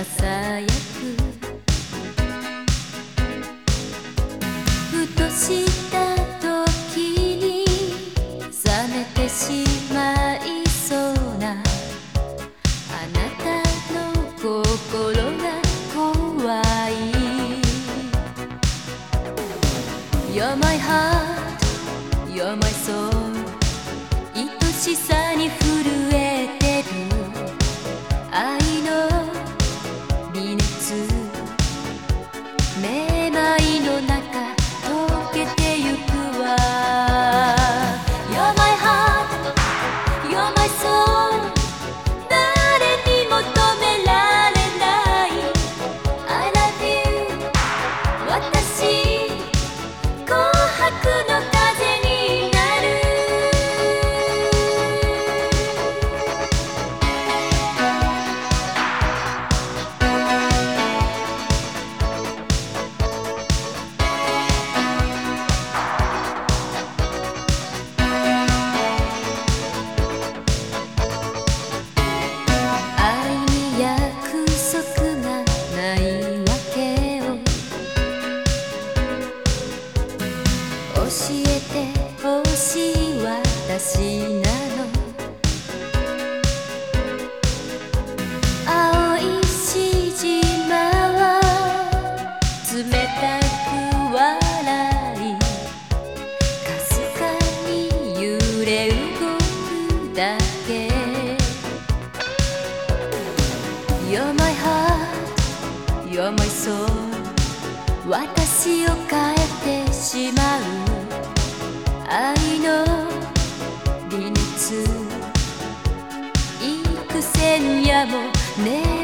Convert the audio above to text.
ささやくふとした時に冷めてしまいそうなあなたの心が怖い You're my heart, you're my soul 愛しさに震えてほしい私なの。青いしじまは冷たく笑い。かすかに揺れ動くだけ。You're my heart, you're my soul. 私を変えてしまう愛の理熱幾千夜もね。